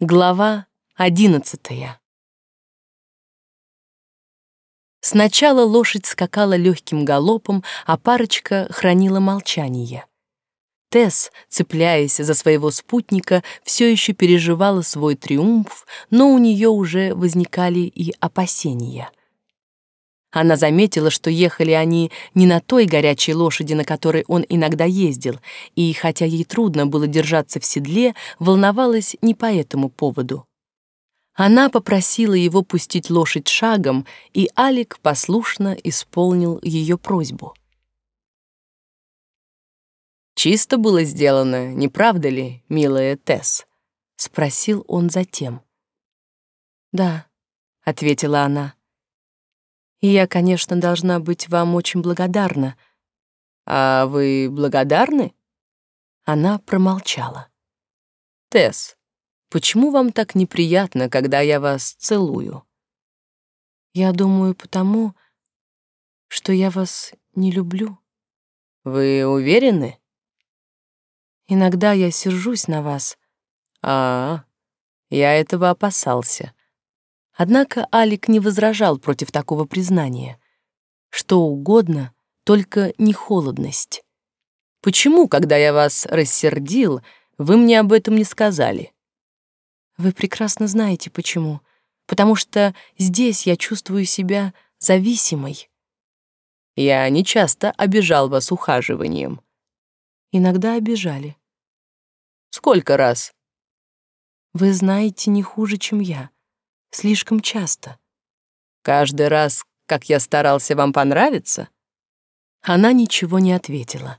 Глава одиннадцатая. Сначала лошадь скакала легким галопом, а парочка хранила молчание. Тесс, цепляясь за своего спутника, все еще переживала свой триумф, но у нее уже возникали и опасения. Она заметила, что ехали они не на той горячей лошади, на которой он иногда ездил, и, хотя ей трудно было держаться в седле, волновалась не по этому поводу. Она попросила его пустить лошадь шагом, и Алик послушно исполнил ее просьбу. «Чисто было сделано, не правда ли, милая Тесс?» — спросил он затем. «Да», — ответила она. Я, конечно, должна быть вам очень благодарна. А вы благодарны? Она промолчала. Тесс, почему вам так неприятно, когда я вас целую? Я думаю, потому что я вас не люблю. Вы уверены? Иногда я сержусь на вас. А, я этого опасался. Однако Алик не возражал против такого признания. Что угодно, только не холодность. «Почему, когда я вас рассердил, вы мне об этом не сказали?» «Вы прекрасно знаете, почему. Потому что здесь я чувствую себя зависимой». «Я не часто обижал вас ухаживанием». «Иногда обижали». «Сколько раз?» «Вы знаете не хуже, чем я. Слишком часто. Каждый раз, как я старался вам понравиться? Она ничего не ответила.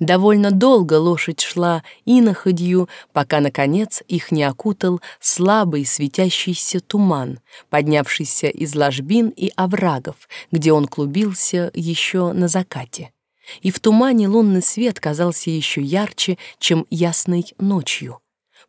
Довольно долго лошадь шла иноходью, пока, наконец, их не окутал слабый светящийся туман, поднявшийся из ложбин и оврагов, где он клубился еще на закате. И в тумане лунный свет казался еще ярче, чем ясной ночью.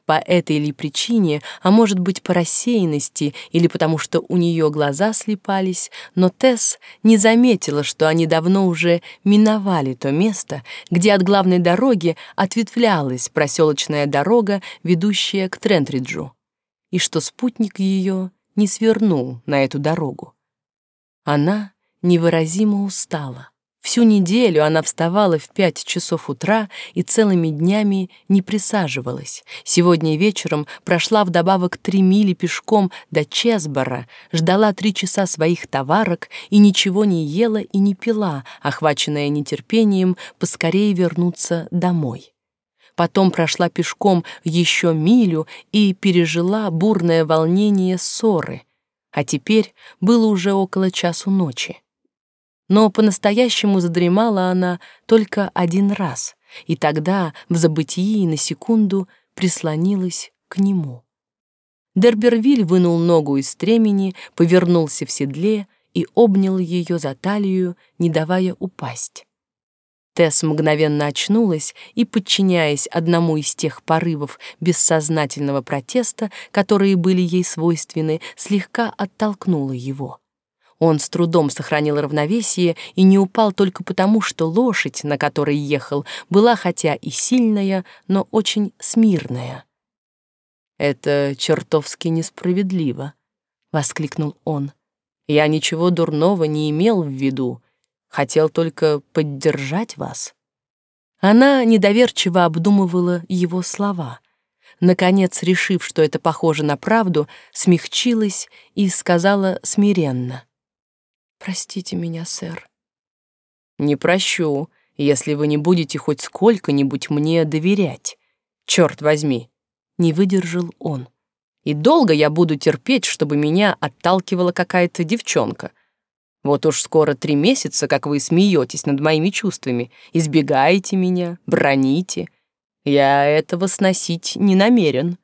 По этой ли причине, а может быть по рассеянности или потому что у нее глаза слепались, но Тесс не заметила, что они давно уже миновали то место, где от главной дороги ответвлялась проселочная дорога, ведущая к Трентриджу, и что спутник ее не свернул на эту дорогу. Она невыразимо устала. Всю неделю она вставала в пять часов утра и целыми днями не присаживалась. Сегодня вечером прошла вдобавок три мили пешком до Чесбора, ждала три часа своих товарок и ничего не ела и не пила, охваченная нетерпением поскорее вернуться домой. Потом прошла пешком еще милю и пережила бурное волнение ссоры. А теперь было уже около часу ночи. Но по-настоящему задремала она только один раз, и тогда в забытии на секунду прислонилась к нему. Дербервиль вынул ногу из стремени, повернулся в седле и обнял ее за талию, не давая упасть. Тесс мгновенно очнулась и, подчиняясь одному из тех порывов бессознательного протеста, которые были ей свойственны, слегка оттолкнула его. Он с трудом сохранил равновесие и не упал только потому, что лошадь, на которой ехал, была хотя и сильная, но очень смирная. «Это чертовски несправедливо», — воскликнул он. «Я ничего дурного не имел в виду, хотел только поддержать вас». Она недоверчиво обдумывала его слова. Наконец, решив, что это похоже на правду, смягчилась и сказала смиренно — Простите меня, сэр. Не прощу, если вы не будете хоть сколько-нибудь мне доверять. Черт возьми, не выдержал он. И долго я буду терпеть, чтобы меня отталкивала какая-то девчонка. Вот уж скоро три месяца, как вы смеетесь над моими чувствами, избегаете меня, броните. Я этого сносить не намерен.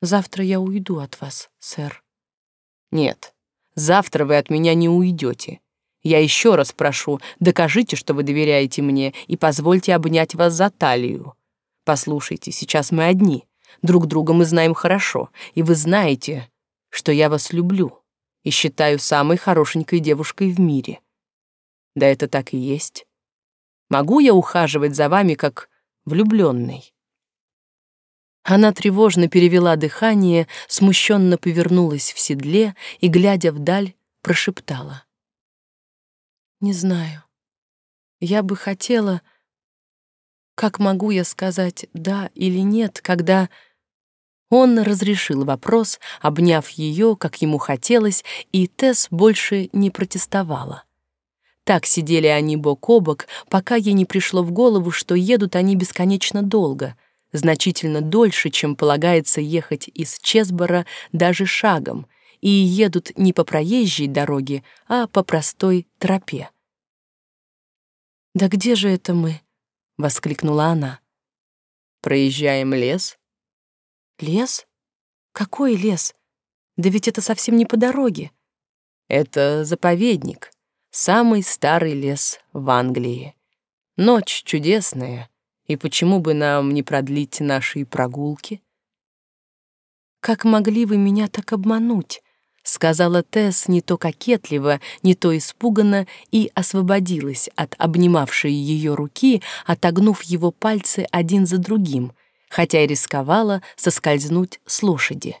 Завтра я уйду от вас, сэр. Нет, Завтра вы от меня не уйдете. Я еще раз прошу, докажите, что вы доверяете мне, и позвольте обнять вас за талию. Послушайте, сейчас мы одни. Друг друга мы знаем хорошо, и вы знаете, что я вас люблю и считаю самой хорошенькой девушкой в мире. Да это так и есть. Могу я ухаживать за вами как влюбленный? Она тревожно перевела дыхание, смущенно повернулась в седле и, глядя вдаль, прошептала. «Не знаю. Я бы хотела... Как могу я сказать «да» или «нет», когда...» Он разрешил вопрос, обняв ее, как ему хотелось, и Тесс больше не протестовала. Так сидели они бок о бок, пока ей не пришло в голову, что едут они бесконечно долго, значительно дольше, чем полагается ехать из Чесбора даже шагом, и едут не по проезжей дороге, а по простой тропе. «Да где же это мы?» — воскликнула она. «Проезжаем лес». «Лес? Какой лес? Да ведь это совсем не по дороге». «Это заповедник», Самый старый лес в Англии. Ночь чудесная, и почему бы нам не продлить наши прогулки? «Как могли вы меня так обмануть?» — сказала Тесс не то кокетливо, не то испуганно и освободилась от обнимавшей ее руки, отогнув его пальцы один за другим, хотя и рисковала соскользнуть с лошади.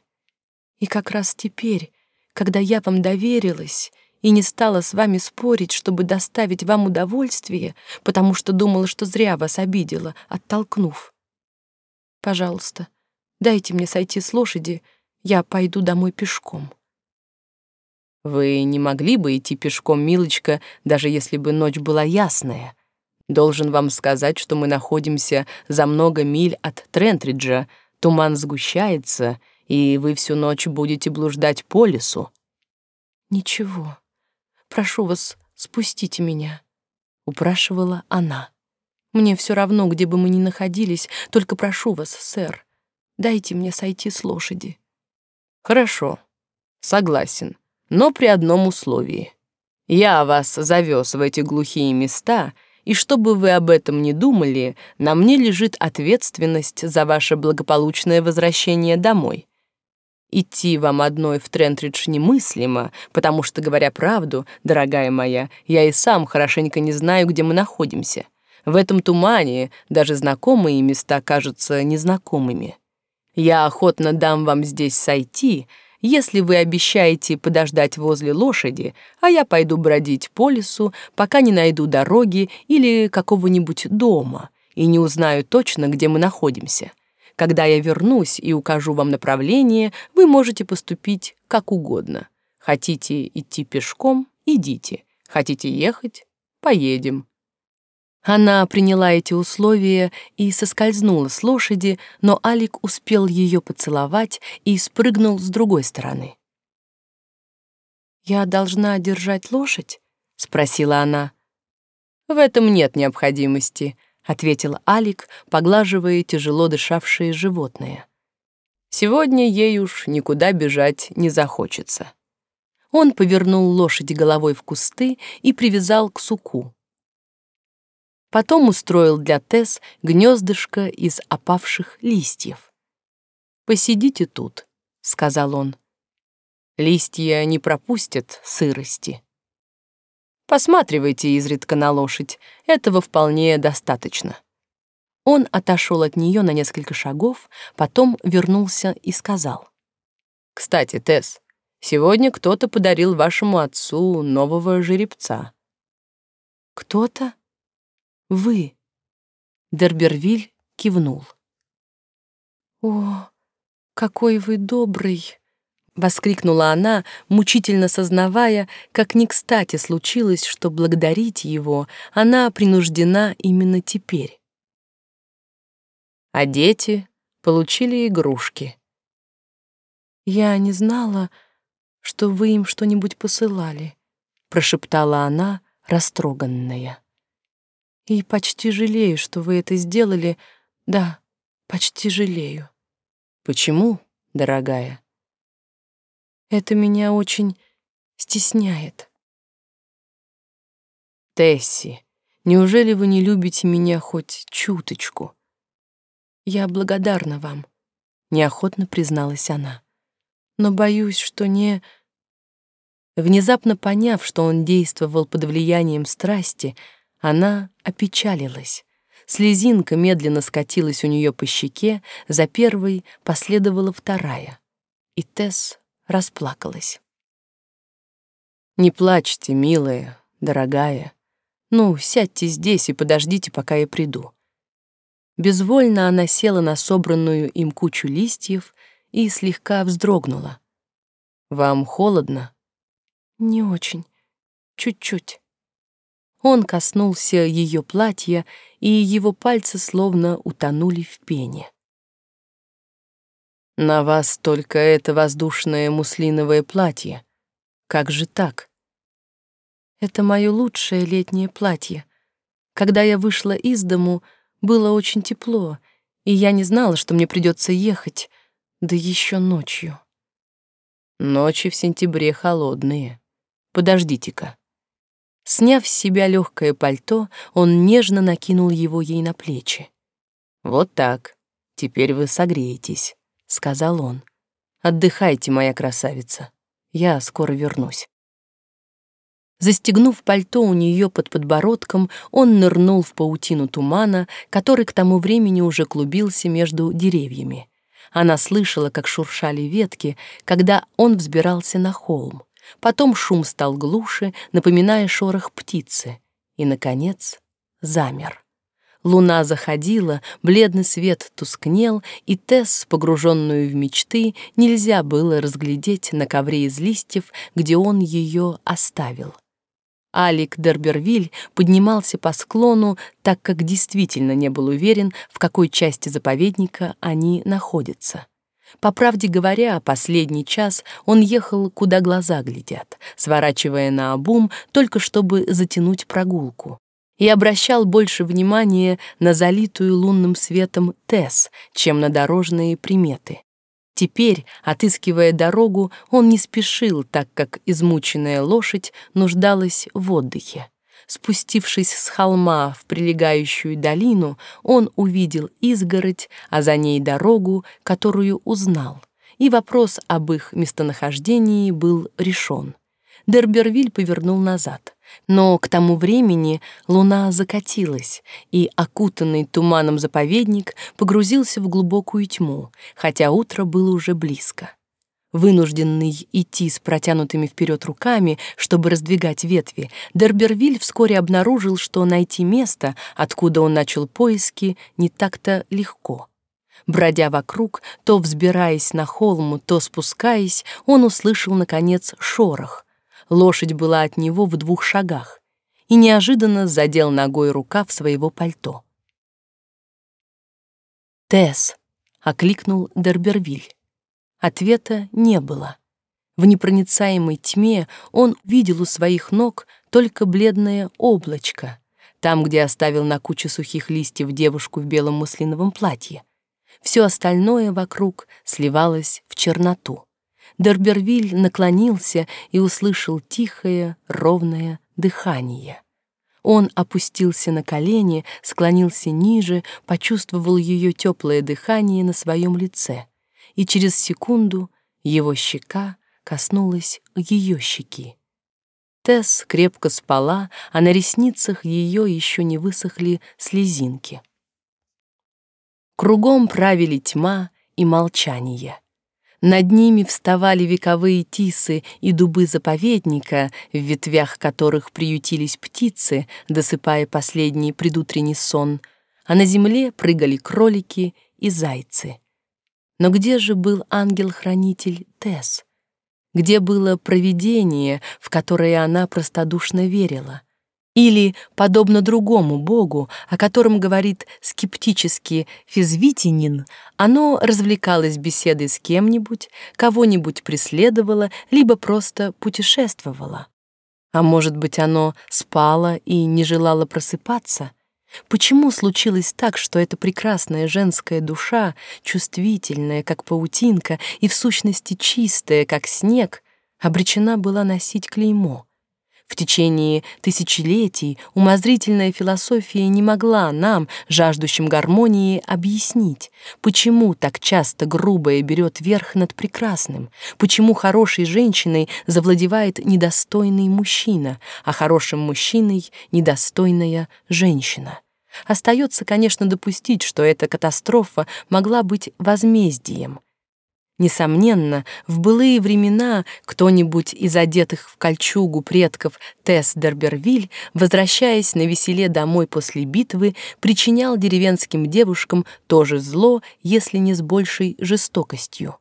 «И как раз теперь, когда я вам доверилась, и не стала с вами спорить, чтобы доставить вам удовольствие, потому что думала, что зря вас обидела, оттолкнув. Пожалуйста, дайте мне сойти с лошади, я пойду домой пешком. Вы не могли бы идти пешком, милочка, даже если бы ночь была ясная. Должен вам сказать, что мы находимся за много миль от Трентриджа, туман сгущается, и вы всю ночь будете блуждать по лесу. Ничего, Прошу вас, спустите меня», — упрашивала она. «Мне все равно, где бы мы ни находились, только прошу вас, сэр, дайте мне сойти с лошади». «Хорошо, согласен, но при одном условии. Я вас завез в эти глухие места, и чтобы вы об этом не думали, на мне лежит ответственность за ваше благополучное возвращение домой. Идти вам одной в Трентридж немыслимо, потому что, говоря правду, дорогая моя, я и сам хорошенько не знаю, где мы находимся. В этом тумане даже знакомые места кажутся незнакомыми. Я охотно дам вам здесь сойти, если вы обещаете подождать возле лошади, а я пойду бродить по лесу, пока не найду дороги или какого-нибудь дома и не узнаю точно, где мы находимся. Когда я вернусь и укажу вам направление, вы можете поступить как угодно. Хотите идти пешком — идите. Хотите ехать — поедем. Она приняла эти условия и соскользнула с лошади, но Алик успел ее поцеловать и спрыгнул с другой стороны. «Я должна держать лошадь?» — спросила она. «В этом нет необходимости», ответил Алик, поглаживая тяжело дышавшее животное. Сегодня ей уж никуда бежать не захочется. Он повернул лошадь головой в кусты и привязал к суку. Потом устроил для Тесс гнездышко из опавших листьев. «Посидите тут», — сказал он. «Листья не пропустят сырости». Посматривайте изредка на лошадь, этого вполне достаточно». Он отошел от нее на несколько шагов, потом вернулся и сказал. «Кстати, Тесс, сегодня кто-то подарил вашему отцу нового жеребца». «Кто-то? Вы?» Дербервиль кивнул. «О, какой вы добрый!» Воскликнула она, мучительно сознавая, как не кстати случилось, что благодарить его она принуждена именно теперь. А дети получили игрушки. «Я не знала, что вы им что-нибудь посылали», — прошептала она, растроганная. «И почти жалею, что вы это сделали. Да, почти жалею». «Почему, дорогая?» Это меня очень стесняет. Тесси, неужели вы не любите меня хоть чуточку? Я благодарна вам, неохотно призналась она. Но боюсь, что не... Внезапно поняв, что он действовал под влиянием страсти, она опечалилась. Слезинка медленно скатилась у нее по щеке, за первой последовала вторая. И Тесс расплакалась. «Не плачьте, милая, дорогая. Ну, сядьте здесь и подождите, пока я приду». Безвольно она села на собранную им кучу листьев и слегка вздрогнула. «Вам холодно?» «Не очень. Чуть-чуть». Он коснулся ее платья, и его пальцы словно утонули в пене. «На вас только это воздушное муслиновое платье. Как же так?» «Это мое лучшее летнее платье. Когда я вышла из дому, было очень тепло, и я не знала, что мне придется ехать, да еще ночью». «Ночи в сентябре холодные. Подождите-ка». Сняв с себя легкое пальто, он нежно накинул его ей на плечи. «Вот так. Теперь вы согреетесь», — сказал он. «Отдыхайте, моя красавица. Я скоро вернусь». Застегнув пальто у нее под подбородком, он нырнул в паутину тумана, который к тому времени уже клубился между деревьями. Она слышала, как шуршали ветки, когда он взбирался на холм. Потом шум стал глуше, напоминая шорох птицы. И, наконец, замер. Луна заходила, бледный свет тускнел, и Тесс, погруженную в мечты, нельзя было разглядеть на ковре из листьев, где он ее оставил. Алик Дербервиль поднимался по склону, так как действительно не был уверен, в какой части заповедника они находятся. По правде говоря, последний час он ехал, куда глаза глядят, сворачивая на обум, только чтобы затянуть прогулку, и обращал больше внимания на залитую лунным светом Тесс, чем на дорожные приметы. Теперь, отыскивая дорогу, он не спешил, так как измученная лошадь нуждалась в отдыхе. Спустившись с холма в прилегающую долину, он увидел изгородь, а за ней дорогу, которую узнал, и вопрос об их местонахождении был решен. Дербервиль повернул назад. Но к тому времени луна закатилась, и окутанный туманом заповедник погрузился в глубокую тьму, хотя утро было уже близко. Вынужденный идти с протянутыми вперед руками, чтобы раздвигать ветви, Дербервиль вскоре обнаружил, что найти место, откуда он начал поиски, не так-то легко. Бродя вокруг, то взбираясь на холм, то спускаясь, он услышал, наконец, шорох. Лошадь была от него в двух шагах и неожиданно задел ногой рукав своего пальто. «Тесс!» — окликнул Дербервиль. Ответа не было. В непроницаемой тьме он видел у своих ног только бледное облачко, там, где оставил на куче сухих листьев девушку в белом муслиновом платье. Все остальное вокруг сливалось в черноту. Дербервиль наклонился и услышал тихое, ровное дыхание. Он опустился на колени, склонился ниже, почувствовал ее теплое дыхание на своем лице — и через секунду его щека коснулась ее щеки. Тесс крепко спала, а на ресницах ее еще не высохли слезинки. Кругом правили тьма и молчание. Над ними вставали вековые тисы и дубы заповедника, в ветвях которых приютились птицы, досыпая последний предутренний сон, а на земле прыгали кролики и зайцы. Но где же был ангел-хранитель Тесс? Где было провидение, в которое она простодушно верила? Или, подобно другому богу, о котором говорит скептически физвитинин, оно развлекалось беседой с кем-нибудь, кого-нибудь преследовало, либо просто путешествовало? А может быть, оно спало и не желало просыпаться? Почему случилось так, что эта прекрасная женская душа, чувствительная, как паутинка, и в сущности чистая, как снег, обречена была носить клеймо? В течение тысячелетий умозрительная философия не могла нам, жаждущим гармонии, объяснить, почему так часто грубое берет верх над прекрасным, почему хорошей женщиной завладевает недостойный мужчина, а хорошим мужчиной — недостойная женщина. Остается, конечно, допустить, что эта катастрофа могла быть возмездием. Несомненно, в былые времена кто-нибудь из одетых в кольчугу предков Тесс Дербервиль, возвращаясь на веселе домой после битвы, причинял деревенским девушкам тоже зло, если не с большей жестокостью.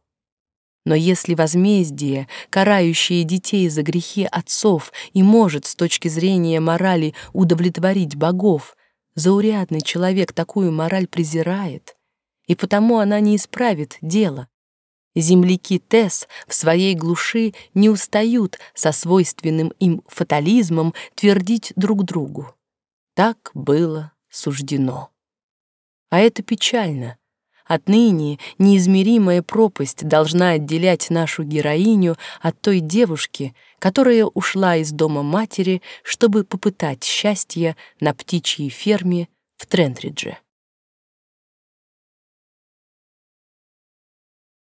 Но если возмездие, карающее детей за грехи отцов, и может с точки зрения морали удовлетворить богов, заурядный человек такую мораль презирает, и потому она не исправит дело. Земляки Тесс в своей глуши не устают со свойственным им фатализмом твердить друг другу. Так было суждено. А это печально. Отныне неизмеримая пропасть должна отделять нашу героиню от той девушки, которая ушла из дома матери, чтобы попытать счастье на птичьей ферме в Трентридже.